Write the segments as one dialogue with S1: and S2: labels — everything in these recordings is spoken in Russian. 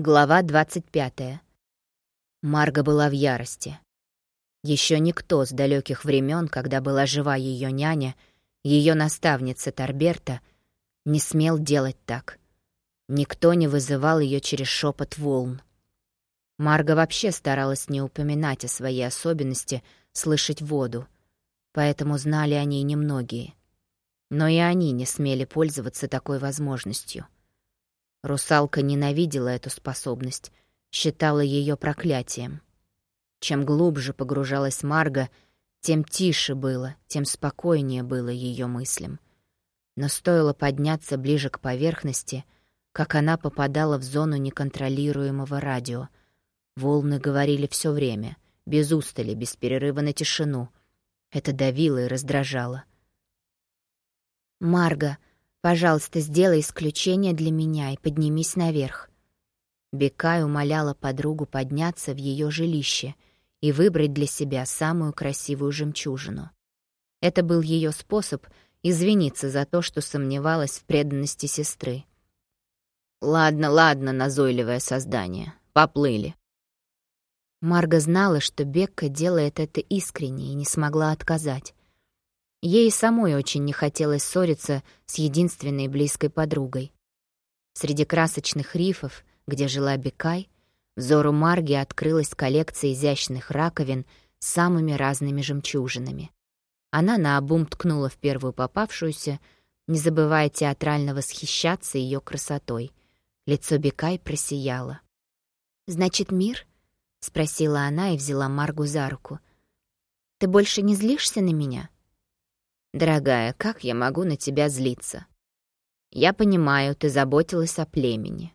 S1: Глава 25. Марга была в ярости. Еще никто с далеких времен, когда была жива ее няня, ее наставница Торберта, не смел делать так. Никто не вызывал ее через шепот волн. Марга вообще старалась не упоминать о своей особенности слышать воду, поэтому знали о ней немногие. Но и они не смели пользоваться такой возможностью — Русалка ненавидела эту способность, считала ее проклятием. Чем глубже погружалась Марга, тем тише было, тем спокойнее было ее мыслям. Но стоило подняться ближе к поверхности, как она попадала в зону неконтролируемого радио. Волны говорили все время, без устали, без перерыва на тишину. Это давило и раздражало. «Марга, Пожалуйста, сделай исключение для меня и поднимись наверх». Бекай умоляла подругу подняться в ее жилище и выбрать для себя самую красивую жемчужину. Это был ее способ извиниться за то, что сомневалась в преданности сестры. «Ладно, ладно, назойливое создание. Поплыли». Марга знала, что Бекка делает это искренне и не смогла отказать. Ей самой очень не хотелось ссориться с единственной близкой подругой. Среди красочных рифов, где жила Бекай, взору Марги открылась коллекция изящных раковин с самыми разными жемчужинами. Она наобум ткнула в первую попавшуюся, не забывая театрально восхищаться ее красотой. Лицо Бекай просияло. «Значит, мир?» — спросила она и взяла Маргу за руку. «Ты больше не злишься на меня?» «Дорогая, как я могу на тебя злиться? Я понимаю, ты заботилась о племени.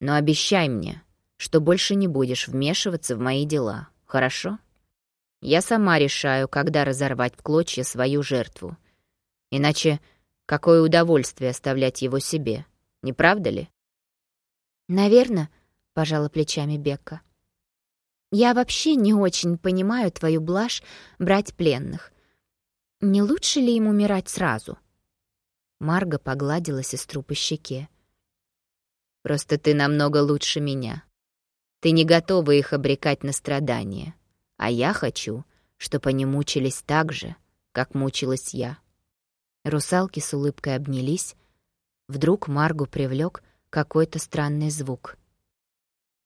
S1: Но обещай мне, что больше не будешь вмешиваться в мои дела, хорошо? Я сама решаю, когда разорвать в клочья свою жертву. Иначе какое удовольствие оставлять его себе, не правда ли?» «Наверно», — пожала плечами Бекка. «Я вообще не очень понимаю твою блажь брать пленных. Не лучше ли им умирать сразу? Марга погладила сестру по щеке. «Просто ты намного лучше меня. Ты не готова их обрекать на страдания, а я хочу, чтобы они мучились так же, как мучилась я». Русалки с улыбкой обнялись. Вдруг Маргу привлек какой-то странный звук.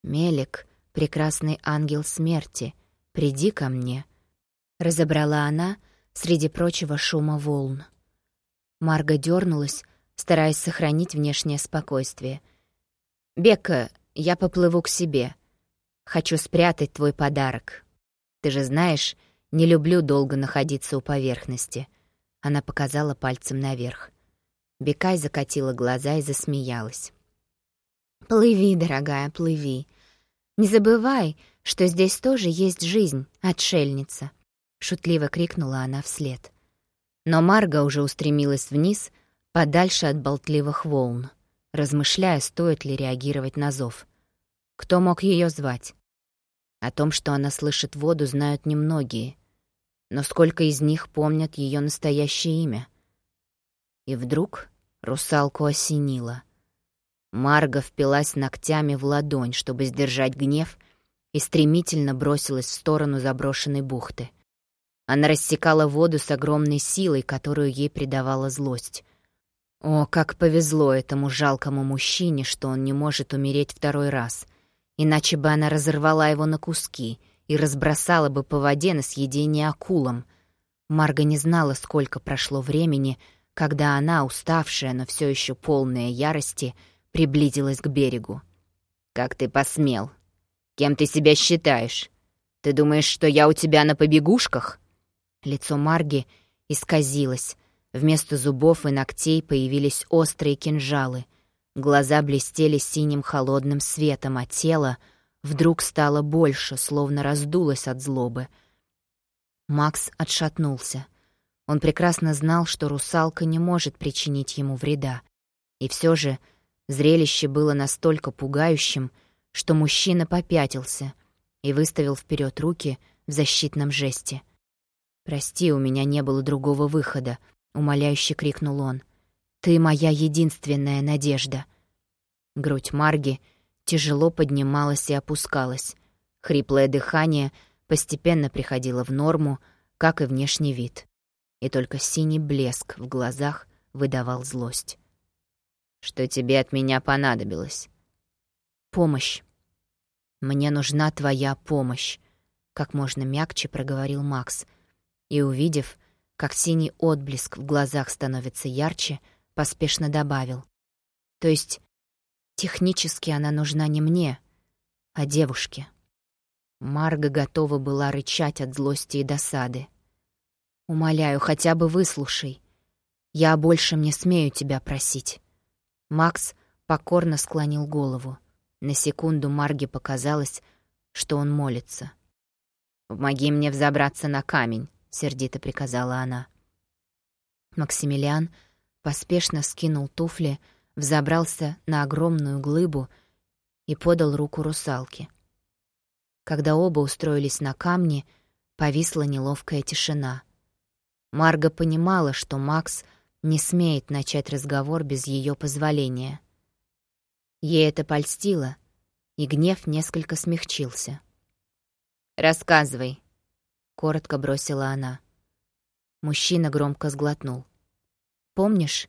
S1: «Мелик, прекрасный ангел смерти, приди ко мне», — разобрала она, — среди прочего шума волн. Марга дернулась, стараясь сохранить внешнее спокойствие. «Бека, я поплыву к себе. Хочу спрятать твой подарок. Ты же знаешь, не люблю долго находиться у поверхности». Она показала пальцем наверх. Бекай закатила глаза и засмеялась. «Плыви, дорогая, плыви. Не забывай, что здесь тоже есть жизнь, отшельница. — шутливо крикнула она вслед. Но Марга уже устремилась вниз, подальше от болтливых волн, размышляя, стоит ли реагировать на зов. Кто мог ее звать? О том, что она слышит воду, знают немногие. Но сколько из них помнят ее настоящее имя? И вдруг русалку осенило. Марга впилась ногтями в ладонь, чтобы сдержать гнев, и стремительно бросилась в сторону заброшенной бухты — она рассекала воду с огромной силой, которую ей придавала злость. О, как повезло этому жалкому мужчине, что он не может умереть второй раз. Иначе бы она разорвала его на куски и разбросала бы по воде на съедение акулам. Марга не знала, сколько прошло времени, когда она, уставшая, но все еще полная ярости, приблизилась к берегу. «Как ты посмел? Кем ты себя считаешь? Ты думаешь, что я у тебя на побегушках?» Лицо Марги исказилось. Вместо зубов и ногтей появились острые кинжалы. Глаза блестели синим холодным светом, а тело вдруг стало больше, словно раздулось от злобы. Макс отшатнулся. Он прекрасно знал, что русалка не может причинить ему вреда. И все же зрелище было настолько пугающим, что мужчина попятился и выставил вперед руки в защитном жесте. «Прости, у меня не было другого выхода», — умоляюще крикнул он. «Ты моя единственная надежда». Грудь Марги тяжело поднималось и опускалось. Хриплое дыхание постепенно приходило в норму, как и внешний вид. И только синий блеск в глазах выдавал злость. «Что тебе от меня понадобилось?» «Помощь. Мне нужна твоя помощь», — как можно мягче проговорил Макс. И, увидев, как синий отблеск в глазах становится ярче, поспешно добавил. «То есть технически она нужна не мне, а девушке». Марга готова была рычать от злости и досады. «Умоляю, хотя бы выслушай. Я больше не смею тебя просить». Макс покорно склонил голову. На секунду Марге показалось, что он молится. «Помоги мне взобраться на камень», — сердито приказала она. Максимилиан поспешно скинул туфли, взобрался на огромную глыбу и подал руку русалке. Когда оба устроились на камне, повисла неловкая тишина. Марга понимала, что Макс не смеет начать разговор без ее позволения. Ей это польстило, и гнев несколько смягчился. «Рассказывай», — коротко бросила она. Мужчина громко сглотнул. «Помнишь,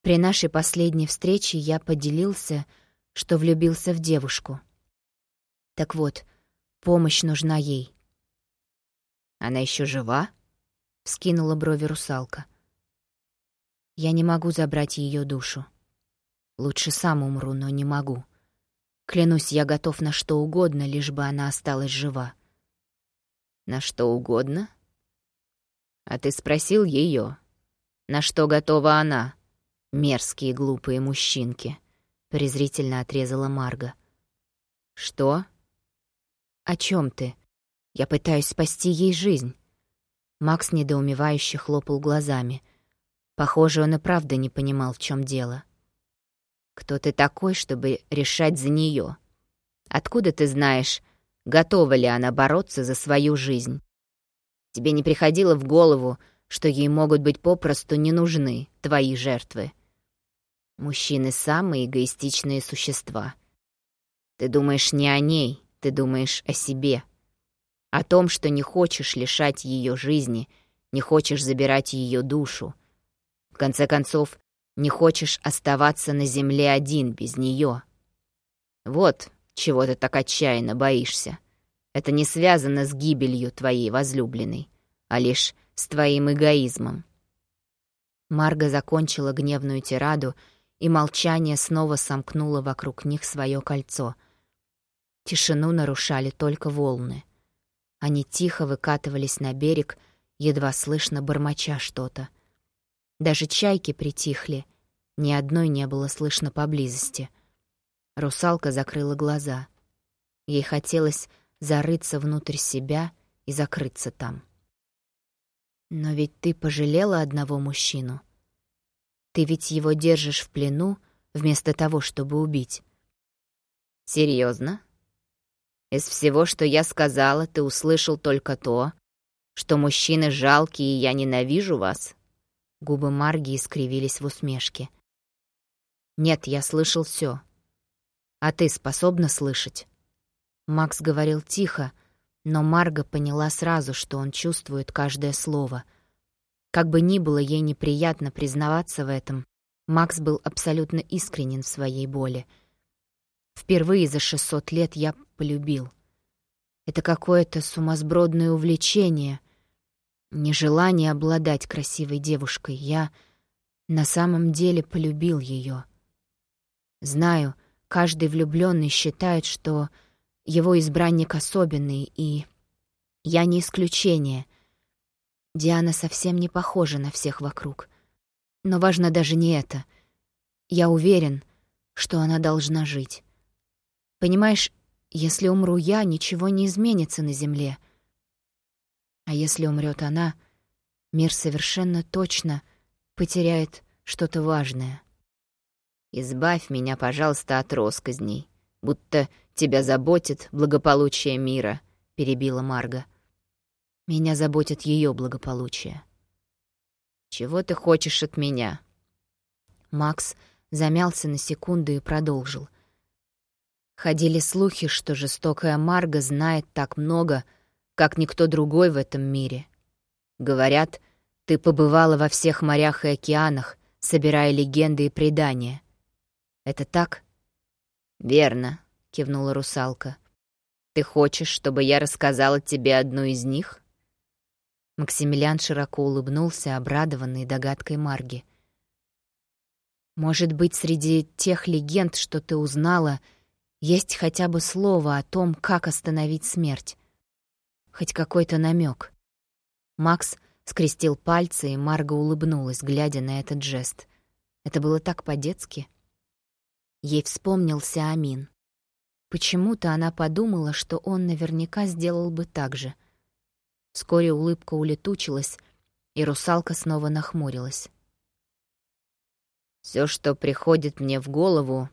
S1: при нашей последней встрече я поделился, что влюбился в девушку? Так вот, — Помощь нужна ей. «Она еще жива?» — вскинула брови русалка. «Я не могу забрать ее душу. Лучше сам умру, но не могу. Клянусь, я готов на что угодно, лишь бы она осталась жива». «На что угодно?» «А ты спросил ее, на что готова она?» «Мерзкие глупые мужчинки», — презрительно отрезала Марга. «Что?» «О чем ты? Я пытаюсь спасти ей жизнь». Макс недоумевающе хлопал глазами. Похоже, он и правда не понимал, в чем дело. «Кто ты такой, чтобы решать за нее? Откуда ты знаешь, готова ли она бороться за свою жизнь? Тебе не приходило в голову, что ей могут быть попросту не нужны твои жертвы? Мужчины — самые эгоистичные существа. Ты думаешь не о ней, ты думаешь о себе. О том, что не хочешь лишать ее жизни, не хочешь забирать ее душу. В конце концов, не хочешь оставаться на земле один без нее. Вот чего ты так отчаянно боишься. Это не связано с гибелью твоей возлюбленной, а лишь с твоим эгоизмом. Марга закончила гневную тираду, и молчание снова сомкнуло вокруг них свое кольцо — Тишину нарушали только волны. Они тихо выкатывались на берег, едва слышно бормоча что-то. Даже чайки притихли, ни одной не было слышно поблизости. Русалка закрыла глаза. Ей хотелось зарыться внутрь себя и закрыться там. Но ведь ты пожалела одного мужчину. Ты ведь его держишь в плену, вместо того, чтобы убить. Серьезно? Из всего, что я сказала, ты услышал только то, что мужчины жалкие, и я ненавижу вас?» Губы Марги искривились в усмешке. «Нет, я слышал все. А ты способна слышать?» Макс говорил тихо, но Марга поняла сразу, что он чувствует каждое слово. Как бы ни было ей неприятно признаваться в этом, Макс был абсолютно искренен в своей боли — Впервые за 600 лет я полюбил. Это какое-то сумасбродное увлечение, нежелание обладать красивой девушкой. Я на самом деле полюбил ее. Знаю, каждый влюбленный считает, что его избранник особенный, и я не исключение. Диана совсем не похожа на всех вокруг. Но важно даже не это. Я уверен, что она должна жить. Понимаешь, если умру я, ничего не изменится на земле. А если умрет она, мир совершенно точно потеряет что-то важное. Избавь меня, пожалуйста, от росказней, будто тебя заботит благополучие мира, перебила Марга. Меня заботит ее благополучие. Чего ты хочешь от меня? Макс замялся на секунду и продолжил — Ходили слухи, что жестокая Марга знает так много, как никто другой в этом мире. Говорят, ты побывала во всех морях и океанах, собирая легенды и предания. Это так? Верно, кивнула русалка. Ты хочешь, чтобы я рассказала тебе одну из них? Максимилиан широко улыбнулся, обрадованный догадкой Марги. Может быть, среди тех легенд, что ты узнала, — есть хотя бы слово о том, как остановить смерть. Хоть какой-то намек. Макс скрестил пальцы, и Марга улыбнулась, глядя на этот жест. Это было так по-детски. Ей вспомнился Амин. Почему-то она подумала, что он наверняка сделал бы так же. Вскоре улыбка улетучилась, и русалка снова нахмурилась. Все, что приходит мне в голову,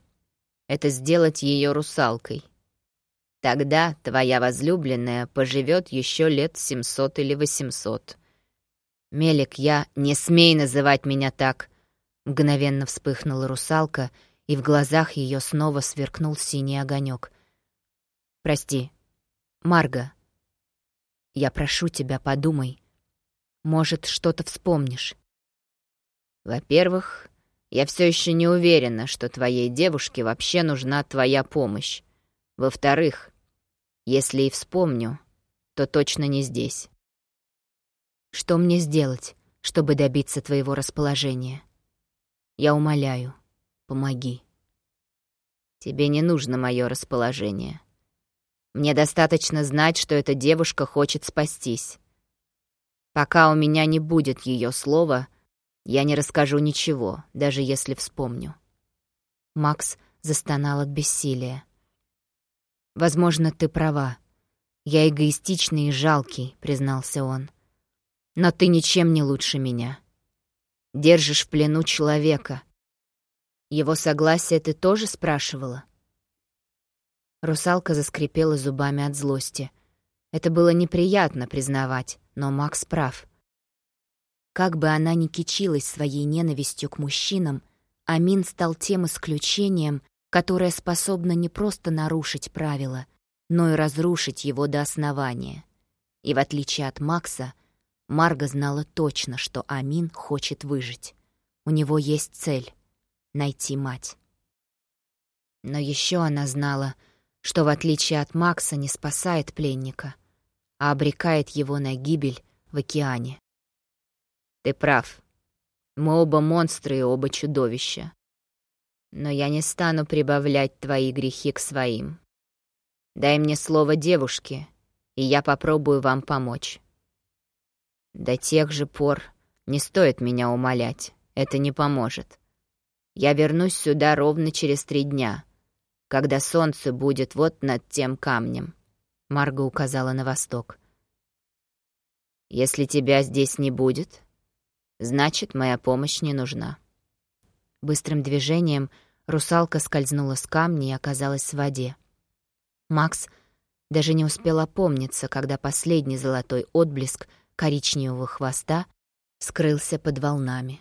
S1: это сделать ее русалкой. Тогда твоя возлюбленная поживет еще лет семьсот или восемьсот. Мелик, я не смей называть меня так. Мгновенно вспыхнула русалка, и в глазах ее снова сверкнул синий огонек. Прости, Марга. Я прошу тебя, подумай. Может, что-то вспомнишь. Во-первых, я все еще не уверена, что твоей девушке вообще нужна твоя помощь. Во-вторых, если и вспомню, то точно не здесь. Что мне сделать, чтобы добиться твоего расположения? Я умоляю, помоги. Тебе не нужно мое расположение. Мне достаточно знать, что эта девушка хочет спастись. Пока у меня не будет ее слова, я не расскажу ничего, даже если вспомню. Макс застонал от бессилия. «Возможно, ты права. Я эгоистичный и жалкий», — признался он. «Но ты ничем не лучше меня. Держишь в плену человека. Его согласие ты тоже спрашивала?» Русалка заскрипела зубами от злости. Это было неприятно признавать, но Макс прав — как бы она ни кичилась своей ненавистью к мужчинам, Амин стал тем исключением, которое способно не просто нарушить правила, но и разрушить его до основания. И в отличие от Макса, Марга знала точно, что Амин хочет выжить. У него есть цель — найти мать. Но еще она знала, что в отличие от Макса не спасает пленника, а обрекает его на гибель в океане. Ты прав. Мы оба монстры и оба чудовища. Но я не стану прибавлять твои грехи к своим. Дай мне слово девушки, и я попробую вам помочь. До тех же пор не стоит меня умолять, это не поможет. Я вернусь сюда ровно через три дня, когда солнце будет вот над тем камнем. Марга указала на восток. Если тебя здесь не будет, Значит, моя помощь не нужна. Быстрым движением русалка скользнула с камня и оказалась в воде. Макс даже не успел опомниться, когда последний золотой отблеск коричневого хвоста скрылся под волнами.